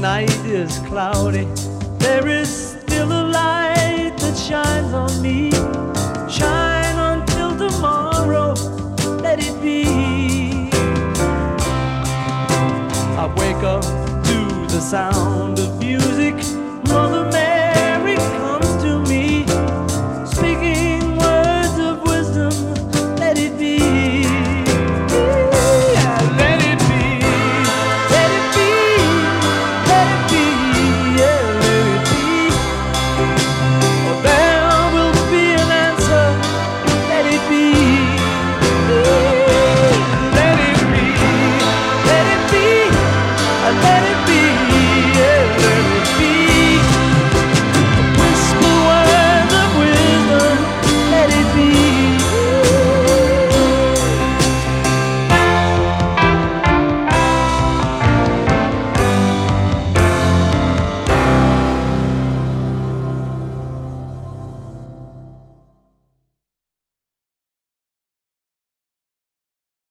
Night is cloudy, there is still a light that shines on me. Shine until tomorrow, let it be. I wake up to the sound of